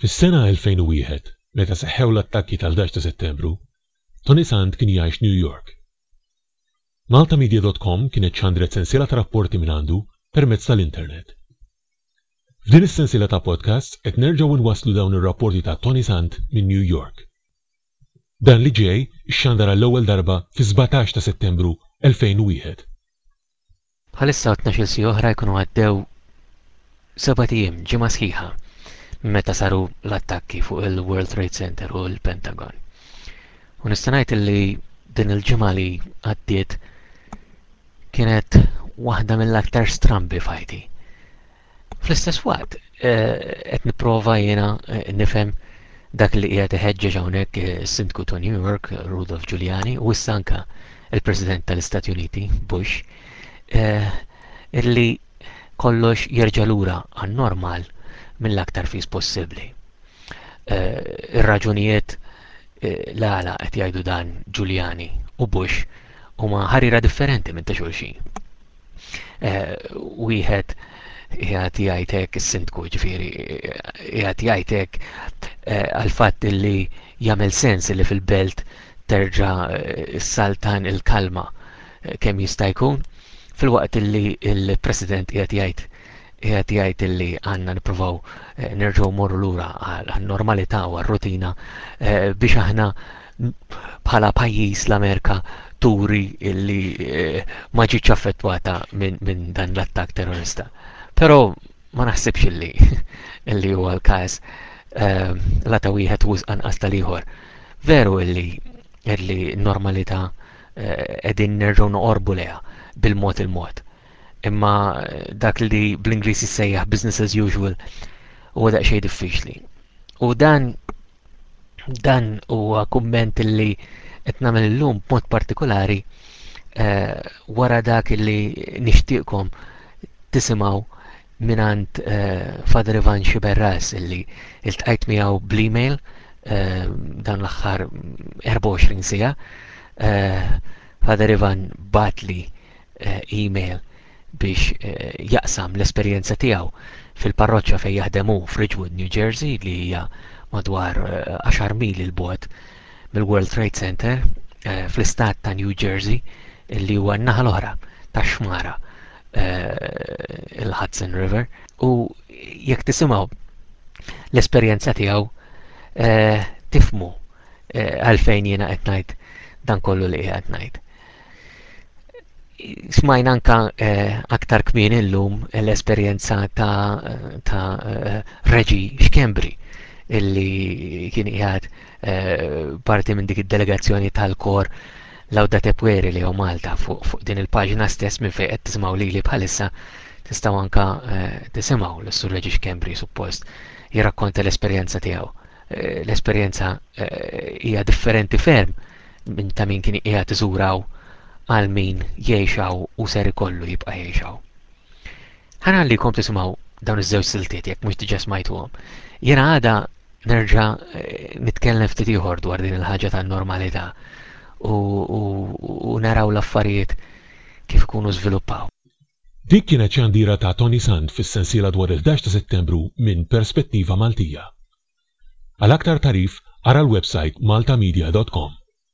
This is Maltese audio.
Fis-sena 2001, meta seħħew l-attakki tal-11 ta' Settembru, Tony Sant kien jgħix New York. Maltamedia.com kienet xandret sensiela ta' rapporti mingħandu permezz tal-internet. F'din is-sensiela ta' podcasts qed nerġgħu nwasslu dawn ir-rapporti ta' Tony Sant minn New York. Dan li ġej ixxandar għall-ewwel darba fis-sbatax ta' Settembru 2001. Bħalissa tnax-il siegħa oħra jkunu għaddew sebat ijiem, ġimgħa sħiħa, minn meta saru l-attakki fuq il-World Trade Center u l-Pentagon. U nista' ngħid illi din il-ġimgħa li għaddiet kienet waħda mill-aktar strambi f'ħajti. Fl-istess waqt, qed nipprova jiena nifhem dak li qiegħed iħeġġeġ hawnhekk is-Sindku ta' New York, Rudolph Giuliani, u issa anke l-President tal-Istati Uniti, Bush, illi kollox jerġa' lura għan-normal mill-aktar fis possibbli. Ir-raġunijiet l-għala qed jgħidu dan Giuliani u Bush huma ħarira differenti minn ta' xulxin. wieħed jgħati jgħidek is-sindku ġifiri jgħati jgħidek eh, għal fatt li jagħmel sens li fil-belt terġa' eh, s-saltan il-kalma eh, kemm jista' jkun filwaqt li l-President qiegħed jgħid qiegħed jgħid illi għandna nippruvaw eh, nerġgħu morru lura għan-normalità u għar-rutina eh, biex aħna bħala pajjiż l-Amerika turi illi eh, ma ġietx affettwata minn dan l-attakk terrorista. Però ma naħsibx illi illi huwa l-każ la ta' wieħed u anqas tal-ieħor. Veru illi illi normalità qegħdin nerġgħu noqorbu leha bil-mod il-mod. imma dak li bl-Ingliż jissejjaħ business as usual huwa daqsxejn diffiċli. U dan dan huwa kumment li qed nagħmel illum b'mod partikolari eh, wara dak li nixtieqkom tisimgħu minant eh, Father Ivan Xiberras illi iltqajt miegħu bl-email eh, dan l-aħħar 24 sija. Father Ivan batli email biex jaqsam l-esperjenza tiegħu fil-parroċċa fejn jaħdem hu f'ridgewood new jersey li hija madwar għaxar mil 'il bogħod mill-world trade center fl-istat ta' new jersey li huwa n-naħa l-oħra tax-xmara il-hudson river u jekk tisimgħu l-esperjenza tiegħu tifhmu għalfejn jiena qed ngħid dan kollu li qiegħed ngħid smajna anke aktar kmieni llum l-esperjenza ta' reġie schembri li kien qiegħed parti minn dik id-delegazzjoni tal-kor laudate pueri leo malta fuq din il-paġna stess minn fejn qed tisimgħu lili bħalissa tistgħu anke tisimgħu lis-sur reġie schembri suppost jirrakkonta l-esperjenza tiegħu l-esperjenza hija differenti ferm minn ta' min kien qiegħed iżur hawn għal min jgħix hawn u ser ikollu jibqa' jgħix hawn. Ħa ngħallikom tisimgħu dawn iż-żewġ siltiet jekk mhux diġà smajtuhom. Jiena għada nerġa' eh, nitkellem ftit ieħor dwar din il-ħaġa tan-normalità u naraw l-affarijiet kif ikunu żviluppaw. Dik kienet xandira ta' Tony Sand fis-sensiela dwar il-11 ta' Settembru minn Perspettiva Maltija. Għal aktar tagħrif ara l-websajt maltamedia dot com.